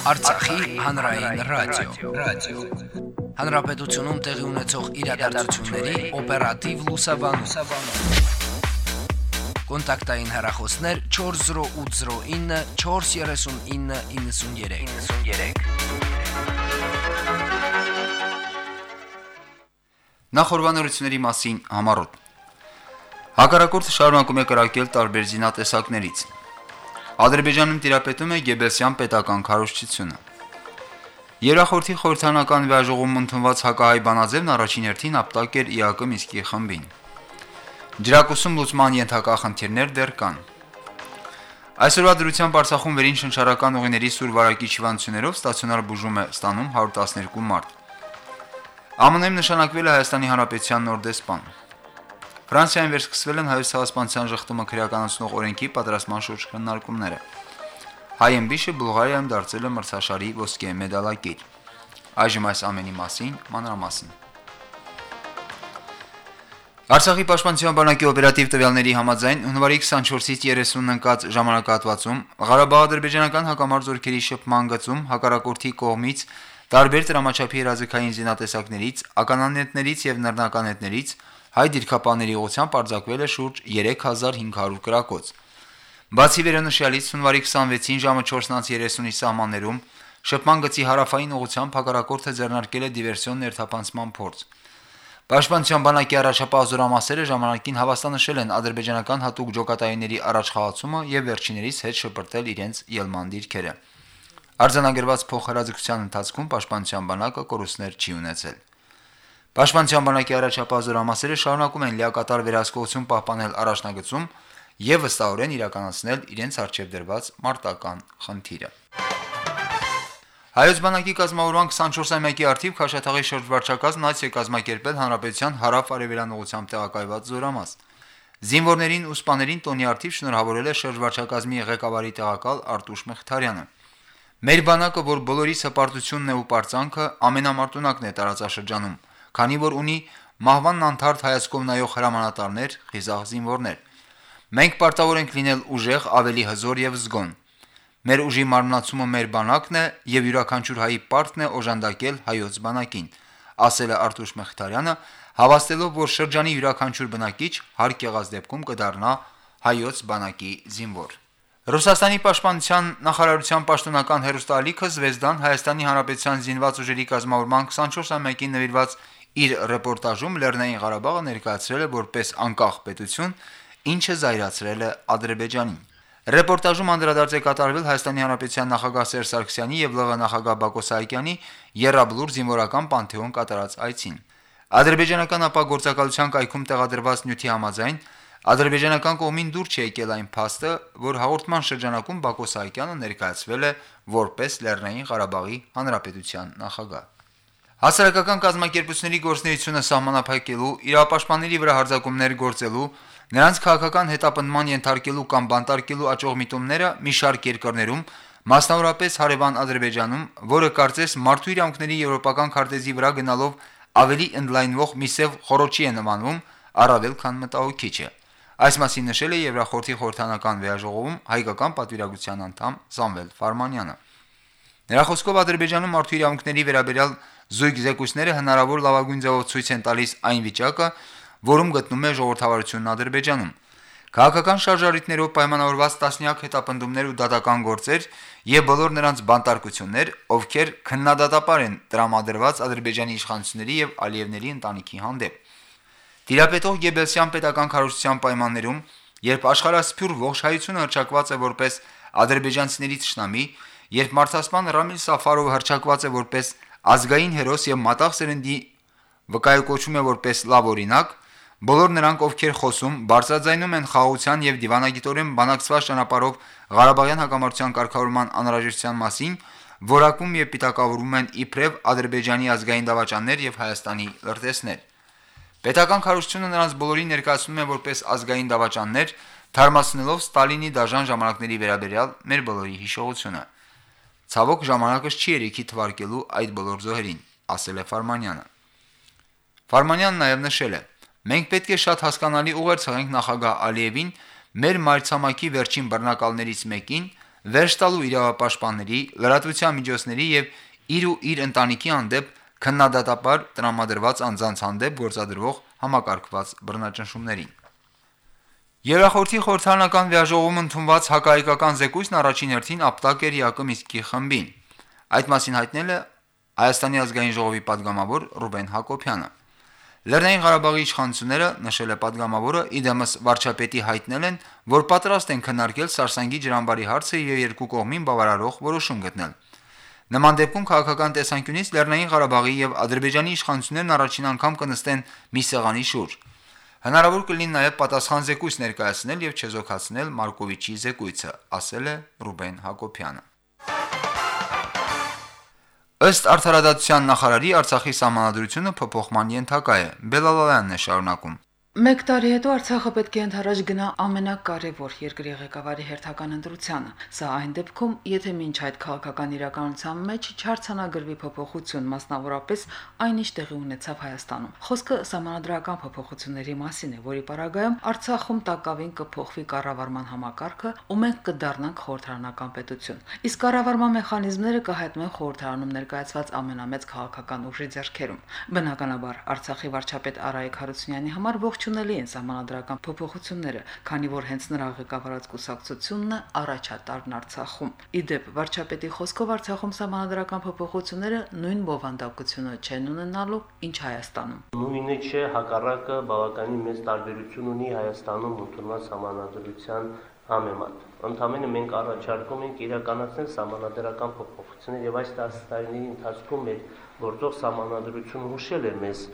Արցախի հանրային ռադիո, ռադիո։ Հանրապետությունում տեղի ունեցող իրադարձությունների օպերատիվ լուսաբանում։ Կոնտակտային հեռախոսներ 40809 43993։ 93։ Նախորbanությունների մասին համառոտ Հակառակորդը շարունակում է կրակել տարբեր զինատեսակներից։ Ադրբեջանում տիրապետում է Գեբելսյան պետական քարոզչությունը։ Երախորթի խորհրդանական վիայժողում ընդունված հակահայ բանաձևն առաջին հերթին ապտակ էր ԻԱԿ Միսկի խմբին։ Ջրակուսում լուսման ենթակա խնդիրներ դեռ կան։ Այսօրվա դրությամբ Արցախում վերին շնչառական ուղիների սուր վարակիչ հիվանդություններով ստացիոնար բուժում է ստանում 112 մարդ։ ԱՄՆ-ում նշանակվել է Հայաստանի Հանրապետության նոր դեսպան։ Ֆրանսիայում վերսկսվել են հայոց ցեղասպանության ժխտումը քրեականացնող օրենքի պատրաստման շուրջ քննարկումները։ Հայեմբիշը Բուլղարիայում դարձել է մրցաշարի ոսկե մեդալակիր։ Այժմ այս ամենի մասին մանրամասն։ Արցախի պաշտպանության բանակի օպերատիվ տվյալների համաձայն հունվարի 24-ից 30-ն ընկած ժամանակահատվածում Ղարաբաղ-ադրբեջանական հակամարտ զորքերի շփման գծում հակառակորդի կողմից տարբեր դրամաչափի հրաձգային զինատեսակներից, ականանետներից եւ նռնականետներից հայ դիրքապաների ուղությամբ արձակվել է շուրջ 3500 կրակոց։ Բացի վերոնշյալից հունվարի 26-ին ժամը 4:30-ի սահմաններում շփման գծի հարավային ուղությամբ հակառակորդը ձեռնարկել է դիվերսիոն ներթափանցման փորձ։ Պաշտպանության բանակի առաջապահ զորամասերը ժամանակին հավաստանշել են ադրբեջանական հատուկ ջոկատայինների առաջխաղացումը եւ վերջիներիս հետ շպրտել իրենց ելման դիրքերը։ Արձանագրված փոխհրաձգության ընթացքում պաշտպանության բանակը կորուստներ չի ունեցել։ Պաշտպանության բանակի առաջապահ զորամասերը շարունակում են լիակատար վերահսկողություն պահպանել առաջնագծում եւ վստահորեն իրականացնել իրենց արժեվ դրված մարտական խնդիրը։ Հայոց բանակի կազմավորման 24-ամյակի արդիվ Խաշաթաղի շրջվարչակազմն այց է կազմակերպել հանրապետության հարավ-արևելյան ուղությամբ տեղակայված զորամաս։ Զինվորներին ու սպաներին տոնի արդիվ շնորհավորել է շրջվարչակազմի ղեկավարի տեղակալ Արտուշ Մխիթարյանը։ Մեր բանակը, որ բոլորիս հպարտությունն է ու պարծանքը, ամենամարտունակն է տարածաշրջանում քանի որ ունի մահվանն անթարթ հայացքով նայող հրամանատարներ, խիզախ զինվորներ։ Մենք պարտավոր ենք լինել ուժեղ, ավելի հզոր եւ զգոն։ Մեր ուժի մարմնացումը մեր բանակն է եւ յուրաքանչյուր հայի պարտն է օժանդակել հայոց բանակին, ասել է Արտուշ Մխիթարյանը, հավաստելով, որ շրջանի յուրաքանչյուր բնակիչ հարկ եղած դեպքում կդառնա հայոց բանակի զինվոր։ Ռուսաստանի պաշտպանության նախարարության պաշտոնական հերոստալիքը Զվեզդան Հայաստանի Հանրապետության զինված ուժերի կազմավորման 24-ամյակին նվիրված Իր ռեպորտաժում Լեռնային Ղարաբաղը ներկայացրել է որպես անկախ պետություն, ինչը զայրացրել է Ադրբեջանին։ Ռեպորտաժում անդրադարձ է կատարվել Հայաստանի Հանրապետության նախագահ Սերժ Սարգսյանի եւ ԼՂ նախագահ Բակո Սահակյանի Եռաբլուր զինվորական պանթեոն կատարած այցին։ Ադրբեջանական ապագործակալության կայքում տեղադրված նյութի համաձայն ադրբեջանական կողմին դուր չի եկել այն փաստը, որ հաղորդման շրջանակում Բակո Սահակյանը ներկայացվել է որպես Լեռնային Ղարաբաղի Հանրապետության նախագահ։ Հասարակական կազմակերպությունների գործունեությունը սահմանափակելու, իրապաշտպանների վրա հարձակումներ գործելու, նրանց քաղաքական հետապնդման ենթարկելու կամ բանտարկելու աճող միտումները մի շարք երկրներում, մասնավորապես հարևան Ադրբեջանում, որը կարծես մարդու իրավունքների եվրոպական քարտեզի վրա գնալով ավելի ընդլայնվող մի սև խորոչի է նմանվում, առավել քան մտահոգիչ է։ Այս մասին նշել է Եվրախորհրդի խորհրդանական վեաժողովում հայկական պատվիրակության անդամ Սամվել Ֆարմանյանը։ Նրա խոսքով Ադրբեջանում մարդու իրավունքների վերաբերյալ Զույգ զեկույցները հնարավոր լավագույն ձևով ցույց են տալիս այն վիճակը, որում գտնում է ժողովրդավարությունն Ադրբեջանում։ Քաղաքական շարժարիտներով պայմանավորված տասնյակ հետապնդումներ ու դատական գործեր եւ բոլոր նրանց բանտարկություններ, ովքեր քննադատապար են տրամադրված Ադրբեջանի իշխանությունների եւ Ալիևների ընտանիքի հանդեպ։ Տիրապետող Գեբելսյան պետական քարոզչության պայմաններում, երբ աշխարհասփյուր ողջ հայությունը հրճակված է որպես ադրբեջանցիների ճշնամի, երբ մարդասպան Ռամիլ Սաֆարովը հրճակված է որպես ազգային հերոս եւ մատաղ սերնդի վկայակոչում է որպես լավ օրինակ, բոլոր նրանք, ովքեր խոսում, բարձրաձայնում են խաղաղության եւ դիվանագիտորեն բանակցված ճանապարհով Ղարաբաղյան հակամարտության կարգավորման անհրաժեշտության մասին, որակում եւ պիտակավորում են իբրև Ադրբեջանի ազգային դավաճաններ եւ Հայաստանի լրտեսներ։ Պետական քարոզությունը նրանց բոլորին ներկայացնում է որպես ազգային դավաճաններ, թարմացնելով Ստալինի դաժան ժամանակների վերաբերյալ մեր բոլորի հիշողությունը։ Ցավոք ժամանակս չի երիքի թվարկելու այդ բոլոր զոհերին, ասել է Ֆարմանյանը։ Ֆարմանյանն նաև նշել է. Մենք պետք է շատ հասկանալի ուղեր ցեղենք նախագահ Ալիևին մեր մայրցամաքի վերջին բռնակալներից մեկին, վերջ տալու իրավապաշտպանների, լրատվության միջոցների եւ իր ու իր ընտանիքի հանդեպ քննադատաբար տրամադրված անձանց հանդեպ գործադրվող համակարգված բռնաճնշումներին։ Երախորդի խորհրդանական վիաժողում ընդունված հակահայկական զեկույցն առաջին հերթին ապտակ էր Յակոմիսկի խմբին։ Այդ մասին հայտնել է Հայաստանի ազգային ժողովի падգամավոր Ռուբեն Հակոբյանը։ Լեռնային Ղարաբաղի իշխանությունները նշել է падգամավորը իդեմս վարչապետի հայտնել են, որ պատրաստ են քննարկել Սարսանգի ջրամբարի հարցը եւ երկու կողմին բավարարող որոշում գտնել։ Նման դեպքում քաղաքական տեսանկյունից Լեռնային Ղարաբաղի եւ Ադրբեջանի իշխանություններն առաջին անգամ կնստեն մի սեղանի շուրջ։ Հնարավոր կլինի նաև պատասխան զեկույց ներկայացնել եւ չեզոքացնել Մարկովիչի զեկույցը, ասել է Ռուբեն Հակոբյանը։ Ըստ արդարադատության նախարարի Արցախի համանadrությունը փոփոխման ենթակա է։ Բելալալյանն է շարունակում. Մեկ տարի հետո Արցախը պետք է ընդհանրаж գնա ամենակարևոր երկրի ղեկավարի հերթական ընտրությանը։ Սա այն դեպքում, եթե մինչ այդ քաղաքական իրականության մեջ չարցանագրվի փոփոխություն, մասնավորապես այն ինչ տեղի ունեցավ Հայաստանում։ Խոսքը համանդրական փոփոխությունների մասին է, որի պարագայում Արցախում տակավին կփոխվի կառավարման համակարգը, ու մենք կդառնանք խորհրդարանական պետություն։ Իսկ կառավարման մեխանիզմները կհայտնվեն խորհրդարանում ներկայացված ամենամեծ քաղաքական ուժի ձեռքերում։ Բնականաբար Արցախի վարչապետ Արայք Հարությունյանի համար ողջ ողջունելի են համանդրական փոփոխությունները, քանի որ հենց նրա ղեկավարած կուսակցությունն է առաջատարն Արցախում։ Իդեպ վարչապետի խոսքով Արցախում համանդրական փոփոխությունները նույն բովանդակությունը չեն ունենալու, ինչ Հայաստանում։ Նույնը չէ, հակառակը բավականին մեծ տարբերություն ունի Հայաստանում ընդունված համանդրության համեմատ։ Ընդամենը մենք առաջարկում ենք իրականացնել համանդրական փոփոխություններ եւ այս 10 տարիների ընթացքում մեր գործող համանadrություն հուշել է մեզ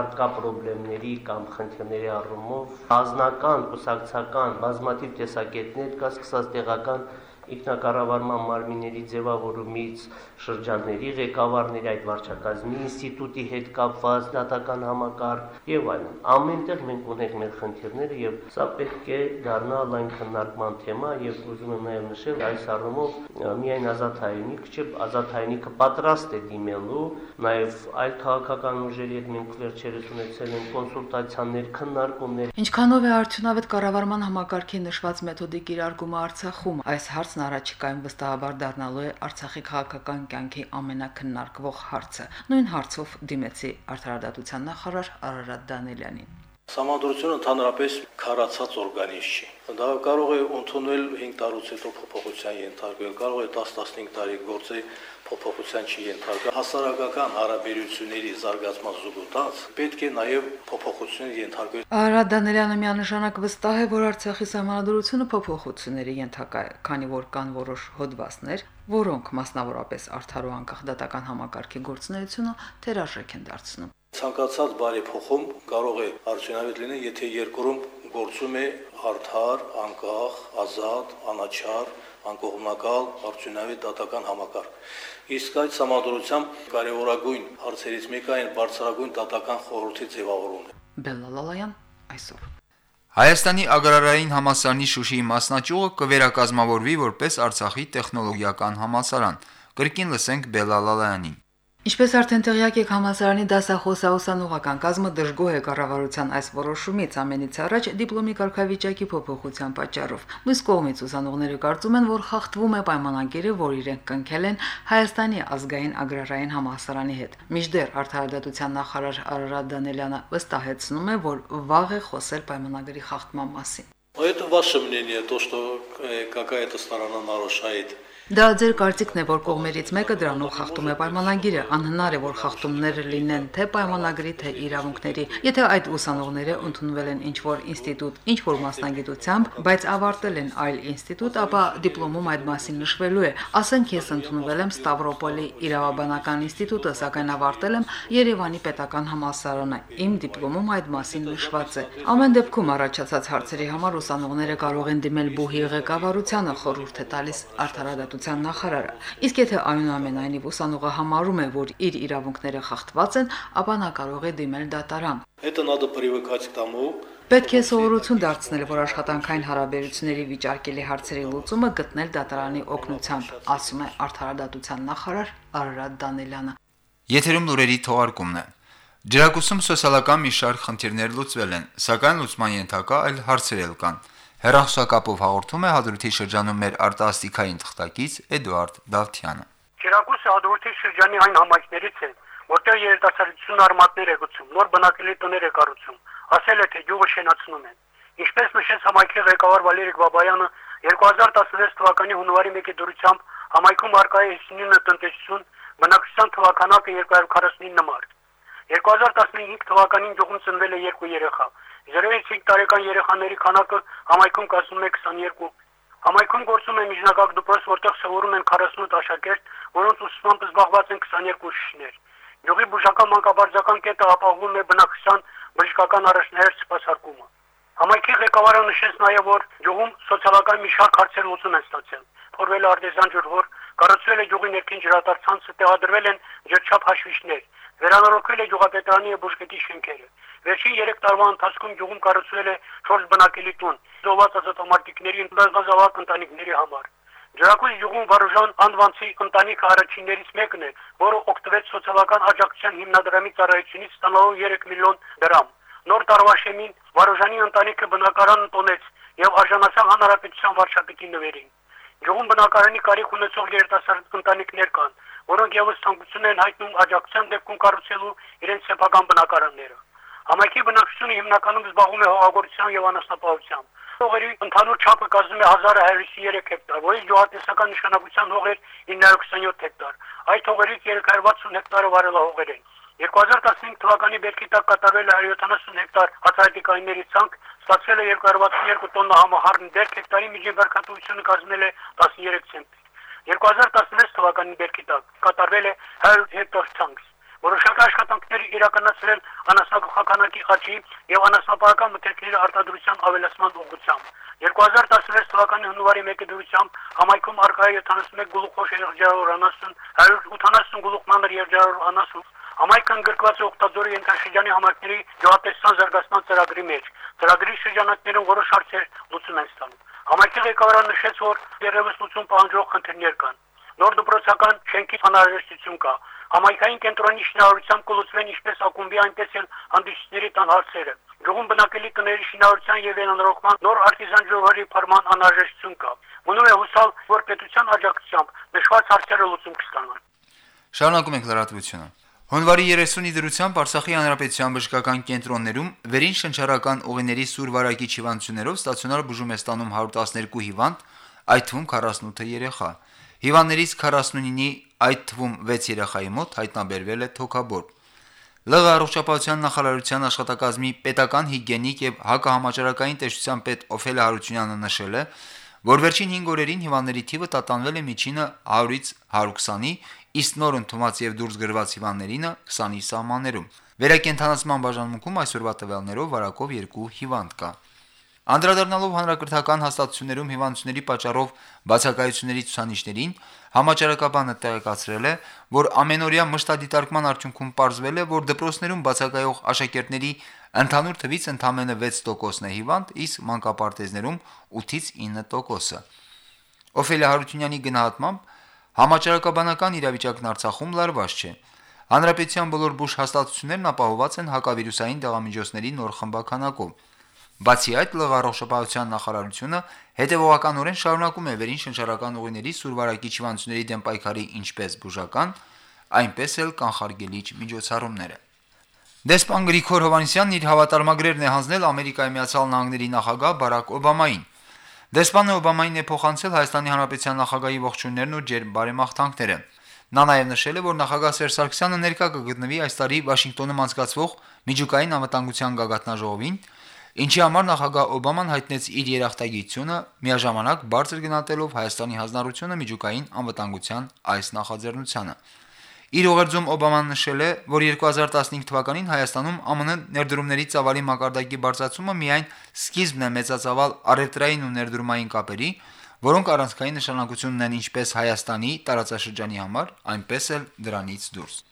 արկա խնդիրների կամ խնդիրների առումով ազնական, կուսակցական, բազմաթիվ տեսակետներ կա սկսած տեղական ինքնակառավարման մարմինների ձևավորումից շրջանների ղեկավարների այդ վարչակազմի ինստիտուտի հետ կապված դատական համակարգ եւ այլն ամենտեղ մենք ունենք մեր խնդիրները եւ սա պետք է դառնա լայն քննարկման թեմա եւ ուզում եմ նաեւ նշել այս առումով միայն ազատ հայրենիքը չէ ազատ հայրենիքը պատրաստ է դիմելու նաեւ այլ քաղաքական ուժերի հետ մենք վերջերս ունեցել ենք կոնսուլտացիաներ քննարկումներ ինչքանով է արդյունավետ կառավարման համակարգի նշված մեթոդի կիրարկումը Արցախում այս հարցն հարցն առաջիկայում վստահաբար դառնալու է Արցախի քաղաքական կյանքի ամենակննարկվող հարցը։ Նույն հարցով դիմեցի արդարադատության նախարար Արարատ Դանելյանին։ Համադրությունը ընդհանրապես քարացած օրգանիզմ չի։ Դա կարող է ընդունել 5 տարուց հետո փոփոխության ենթարկվել, կարող է 10-15 տարի գործել փոփոխության չի ենթարկա հասարակական հարաբերությունների զարգացման զուգընթաց պետք է նաև փոփոխությունների ենթարկվի Արա Դանելյանը միանշանակ վստահ է որ Արցախի համանդրությունը փոփոխությունների ենթակա է քանի որ կան որոշ հոդվածներ որոնք մասնավորապես արդար ու անկախ դատական համակարգի գործունեությունը թերարժեք են դարձնում Ցանկացած բարեփոխում կարող է արդյունավետ լինել, եթե երկրում գործում է արդար, անկախ, ազատ, անաչառ, անկողմնակալ, արդյունավետ դատական համակարգ։ Իսկ այդ համադրությամբ կարևորագույն հարցերից մեկը այն բարձրագույն դատական խորհրդի ձևավորումն է։ Բելլալալայան այսօր Հայաստանի agrarային համասարանի Շուշիի մասնաճյուղը կվերակազմավորվի որպես Արցախի տեխնոլոգիական համասարան։ Կրկին լսենք Բելալալյանին։ Ինչպես արդեն տեղյակ եք, համասարանի դասախոսաուսանողական կազմը դժգոհ է կառավարության այս որոշումից ամենից առաջ դիպլոմի կարգավիճակի փոփոխության պատճառով։ Մյուս կողմից ուսանողները կարծում են, որ խախտվում է պայմանագիրը, որ իրենք կնքել են Հայաստանի ազգային agrarային համասարանի հետ։ Միջդեռ արդարադատության նախարար Արարատ Դանելյանը վստահեցնում է, որ վաղ է խոսել պայմանագրի խախտման մասին։ Это ваше мнение, то, что какая-то сторона нарушает Դա ձեր կարծիքն է, որ կողմերից մեկը դրանով խախտում է պայմանագիրը, անհնար է, որ խախտումները լինեն թե պայմանագրի, թե իրավունքների։ Եթե այդ ուսանողները ընդունվել են ինչ-որ ինստիտուտ, ինչ-որ մասնագիտությամբ, բայց ավարտել են այլ ինստիտուտ, ապա դիպլոմում այդ մասին նշվելու է։ Ասենք ես ընդունվել եմ Ստավրոպոլի իրավաբանական ինստիտուտը, սակայն ավարտել եմ Երևանի պետական համալսարանը։ Իմ դիպլոմում այդ մասին նշված է։ Ամեն դեպքում առաջացած հարցերի համար ուսանողները կարող են դիմել բուհի ղեկավարությանը խորհուրդ է տալիս արդարադատության տնտեսության նախարարը։ Իսկ եթե այնուամենայնիվ ուսանողը համարում է, որ իր իրավունքները խախտված են, ապա նա կարող է դիմել դատարան։ Это надо привыкать к тому, Պետք է սովորություն դարձնել, որ աշխատանքային հարաբերությունների վիճարկելի հարցերի լուծումը գտնել դատարանի օգնությամբ, ասում է արդարադատության նախարար Արարատ Դանելյանը։ Եթերում լուրերի թողարկումն է։ Ջրակուսում սոցիալական մի շարք խնդիրներ լուծվել են, սակայն լուծման ենթակա այլ հարցեր էլ կան։ Հերախոսակապով հաղորդում է հադրութի շրջանում մեր արտասթիկային թղթակից Էդուարդ Դավթյանը։ Կիրակուսը հադրութի շրջանի այն համայնքներից է, որտեղ երիտասարդությունն արմատներ է գցում, նոր բնակելի տներ է կառուցում, ասել է թե յուղը շենացնում են։ Ինչպես նշեց համայնքի ղեկավար Վալերիկ Բաբայանը, 2016 թվականի հունվարի 1-ի դուրսությամբ համայնքում արկա է 59 տնտեսություն, բնակչության թվականակը 249 մարդ։ 2015 թվականին գյուղում ծնվել է երկու երեխա։ 0-ից 5 տարեկան երեխաների քանակը համայնքում կազմում է 22։ Համայնքում գործում է միջնակարգ դպրոց, որտեղ սովորում են 48 աշակերտ, որոնց ուսուցմամբ զբաղված են 22 ուսուցիչներ։ Գյուղի բուժական մանկաբարձական կետը ապահովում է բնակչության բժշկական առաջնահերթ սպասարկումը։ Համայնքի ղեկավարը նշեց նաև, որ գյուղում սոցիալական մի շարք հարցեր լուծում են ստացել։ Փորվել է արտեզյան ջրհոր, կառուցվել է գյուղի ներքին ջրատարածքը, տեղադրվել են ջրչափ հաշվիչներ, վերանորոգվել է գյուղապետարանի եւ բուժկետի շենքերը։ Վերջին 3 տարվա ընթացքում գյուղում կառուցվել է 4 բնակելի տուն, զոհված ազատամարտիկների ընդգազավակ ընտանիքների համար։ Ջրակույս գյուղում Վարուժան անվանցի ընտանիքը առաջիններից մեկն է, որը օգտվեց սոցիալական աջակցության հիմնադրամի ծառայությունից ստանալու 3 միլիոն դրամ։ Նոր տարվա շեմին Վարուժանի ընտանիքը բնակարան տոնեց եւ արժանացավ հանրապետության վարչապետի նվերին։ Գյուղում բնակարանի կարիք ունեցող երիտասարդ ընտանիքներ կան, որոնք եւս ցանկություն են հայտնում աջակցության դեպքում կառուցելու իրենց սեփական բնակարանները։ Համայնքի բնակչությունը հիմնականում զբաղվում է հողագործությամբ եւ անասնապահությամբ։ Հողերի ընդհանուր չափը կազմում է 1153 հեկտար, որից գյուղատնտեսական նշանակության հողեր 927 հեկտար։ Այդ հողերից 360 հեկտարը վարելահողեր են։ 2015 թվականի բերքի տակ կատարվել է 170 հեկտար հացահատիկայինների ցանկ, ստացվել է 262 տոննա համահարն դերք, հեկտարի միջին վարկատվությունը կազմել է 13 ցենտ։ 2016 թվականի բերքի տակ կատարվել է 100 հեկտար ցանկ, որոշակի աշխատանքներ իրականացրել անասնագողականակի աճի եւ անասնապահական մթերքների արտադրության ավելացման ուղղությամբ։ 2016 թվականի հունվարի 1-ի դուրսությամբ համայնքում արկա է 71 գլուխ երջարոր անասուն, 180 գլուխ մանր երջարոր անասուն, Համայնքը ընդգրկված է Օկտազորի ենթաշրջանի համայնքների գյուղատնտեսական զարգացման ծրագրի մեջ։ Ծրագրի շրջանակներում որոշ հարցեր լուծում են ստանում։ Համայնքի ղեկավարը նշեց, որ դերևս լուծում պահանջող խնդիրներ կան։ Նոր դպրոցական շենքի անհրաժեշտություն կա։ Համայնքային կենտրոնի շինարարությամբ կլուծվեն ինչպես ակումբի, այնպես էլ հանդիսների տան հարցերը։ Գյուղում բնակելի տների շինարարության եւ վերանորոգման նոր արտիզան ջոհերի ֆարման անհրաժեշտություն կա։ Մնում է հուսալ, որ պետության աջակցությամբ նշված հարցերը լուծում կստանան։ Շարունակում ենք լրատվությունը։ Հունվարի 30-ի դրությամբ Արցախի հանրապետության բժշկական կենտրոններում վերին շնչառական ուղիների սուր վարակիչ հիվանդություններով ստացիոնար բուժում է ստանում 112 հիվանդ, այդ թվում 48 երեխա։ Հիվանդներից 49-ի, այդ թվում 6 երեխայի մոտ հայտնաբերվել է թոքաբոր։ ԼՂ առողջապահության նախարարության աշխատակազմի պետական հիգիենիկ եւ հակահամաճարակային տեսչության պետ Օֆելիա Հարությունյանը նշել է, որ վերջին 5 օրերին հիվանդների թիվը տատանվել է միջինը 100-ից 120-ի, իսկ նոր ընդունված եւ դուրս գրված հիվանդներինը 20-ի սահմաններում։ Վերակենդանացման բաժանմունքում այսօրվա տվյալներով վարակով 2 հիվանդ կա։ Անդրադառնալով հանրակրթական հաստատություններում հիվանդությունների պատճառով բացակայությունների ցուցանիշներին, համաճարակաբանը տեղեկացրել է, որ ամենօրյա մշտադիտարկման արդյունքում ողջվել է, որ դպրոցներում բացակայող աշակերտների ընդհանուր թվից ընդամենը 6%-ն է հիվանդ, իսկ մանկապարտեզներում 8-ից 9%-ը։ Օֆելիա Հարությունյանի գնահատմամբ համաճարակաբանական իրավիճակն Արցախում լարված չէ։ Հանրապետության բոլոր բուժ հաստատություններն ապահովված են հակավիրուսային դեղամիջոցների նոր խմբականակով։ Բացի այդ, ԼՂ առողջապահության նախարարությունը հետևողականորեն շարունակում է վերին շնչառական ուղիների սուրվարակիչ հիվանդությունների դեմ պայքարի ինչպես բուժական, այնպես էլ կանխարգելիչ միջոցառումները։ Դեսպան Գրիգոր Հովանեսյանն իր հավատարմագրերն է հանձնել Ամերիկայի Միացյալ Նահանգների նախագահ Բարակ Օբամային։ Դեսպանը Օբամային է փոխանցել Հայաստանի Հանրապետության նախագահի ողջույններն ու ջերմ բարեմաղթանքները։ Նա նաև նշել է, որ նախագահ Սերժ Սարգսյանը ներկա կգտնվի այս տարի Վաշինգտոնում անցկացվող միջուկային անվտանգության գագաթնաժողովին, ինչի համար նախագահ Օբաման հայտնեց իր երախտագիտությունը միաժամանակ բարձր գնահատելով Հայաստանի հանրությունը միջուկային անվտանգության այս նախաձեռնությանը։ Իր ուղերձում Օբաման նշել է, որ 2015 թվականին Հայաստանում ԱՄՆ ներդրումների ծավալի մակարդակի բարձրացումը միայն սկիզբն է մեծածավալ առևտրային ու ներդրումային կապերի, որոնք առանցքային նշանակություն ունեն ինչպես Հայաստանի տարածաշրջանի համար, այնպես էլ դրանից դուրս։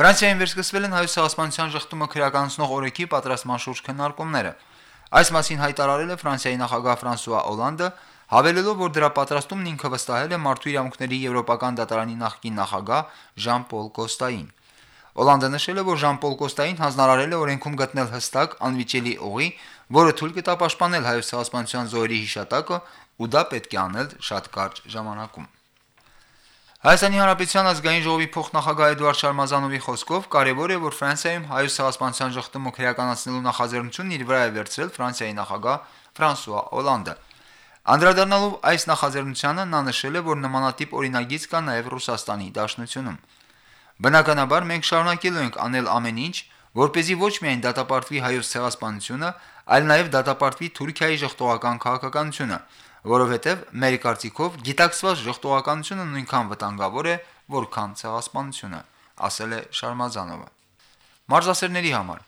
Ֆրանսիայում վերսկսվել են հայոց ցեղասպանության շղթումը քրեականացնող օրենքի պատրաստման շուրջ քննարկումները։ Այս մասին հայտարարել է Ֆրանսիայի նախագահ Ֆրանսուয়া Օլանդը, հավելելով, որ դրա պատրաստումն ինքը վստահել է Մարդու իրավունքների Եվրոպական դատարանի նախկին նախագահ Ժան-Պոլ Կոստային։ Օլանդը նշել է, որ Ժան-Պոլ Կոստային հանձնարարել է օրենքում գտնել հստակ անվիճելի ուղի, որը թույլ կտա պաշտպանել հայոց ցեղասպանության զոհերի հիշատակը ու դա պետք է անել շատ կարճ ժամանակում։ Հայաստանի Հանրապետության ազգային ժողովի փոխնախագահ Էդուարդ Շարմազանովի խոսքով կարևոր է, որ Ֆրանսիայում հայոց ցեղասպանության ժխտումը քրեականացնելու նախաձեռնությունն իր վրա է վերցրել Ֆրանսիայի նախագահ Ֆրանսուয়া Օլանդը։ Անդրադառնալով այս նախաձեռնությանը նա նշել է, որ նմանատիպ օրինագիծ կա նաև Ռուսաստանի Դաշնությունում։ Բնականաբար մենք շարունակելու ենք անել ամեն ինչ, որ เป զի ոչ միայն դատապարտվի հայոց ցեղասպանությունը, այլ նաև դատապարտվի Թուրքիայի ժխտողական քաղաքականությունը որովհետև մեր կարծիքով գիտակցված ժխտողականությունը նույնքան վտանգավոր է, որքան ցեղասպանությունը, ասել է Շարմազանովը։ Մարզասերների համար.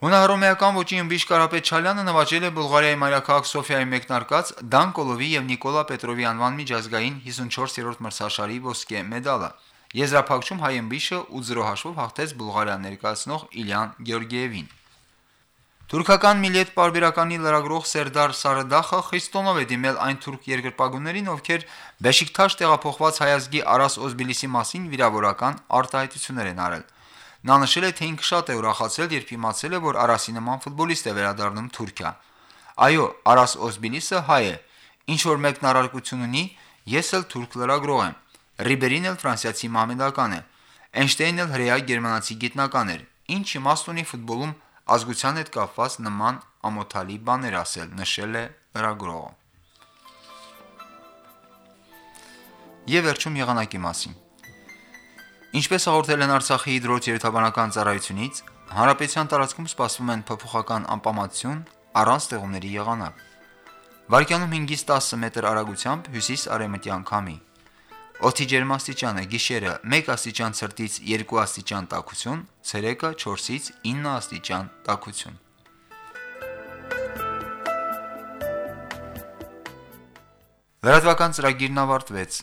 Հունահռոմեական ոճի ըմբիշ Կարապետ Չալյանը նվաճել է Բուլղարիայի մայրաքաղաք Սոֆիայի մեկնարկած Դան Կոլովի եւ Նիկոլա Պետրովի անվան միջազգային 54-րդ մրցաշարի ոսկե մեդալը։ Եզրափակում հայ ըմբիշը 8-0 հաշվով հաղթեց Բուլղարիան ներկայացնող Իլյան Գեորգիևին։ Թուրքական միլիետ պարբերականի լրագրող Սերդար Սարդախը Խրիստոնով է դիմել այն թուրք երկրպագուներին, ովքեր Բեշիկթաշ տեղափոխված հայազգի Արաս Օզբիլիսի մասին վիրավորական արտահայտություններ են արել։ Նա նշել է, թե ինքը շատ է ուրախացել, երբ իմացել է, որ Արասի նման ֆուտբոլիստ է վերադառնում Թուրքիա։ Այո, Արաս Օզբիլիսը հայ է։ Ինչ որ մեկնարարություն ունի, ես էլ թուրք լրագրող եմ։ Ռիբերին էլ ֆրանսիացի մամեդական է։ Էյնշտեյնն էլ հրեա գերմանացի գիտնական էր։ Ինչ իմաստ ունի ֆուտբոլում ազգության հետ կապված նման ամոթալի բաներ ասել, նշել է լրագրողը։ Եվ վերջում եղանակի մասին։ Ինչպես հաղորդել են Արցախի հիդրոթերապևտաբանական ծառայությունից, հանրապետության տարածքում սպասվում են փոփոխական անպամատություն առանց ձեղումների եղանակ։ Վարկյանում 5-ից 10 մետր արագությամբ հյուսիս-արևմտյան քամի։ Օդի ջերմաստիճանը՝ գիշերը 1 աստիճան ցրտից 2 աստիճան տաքություն, ցերեկը 4-ից 9 աստիճան տաքություն։ Լրատվական ծրագիրն ավարտվեց։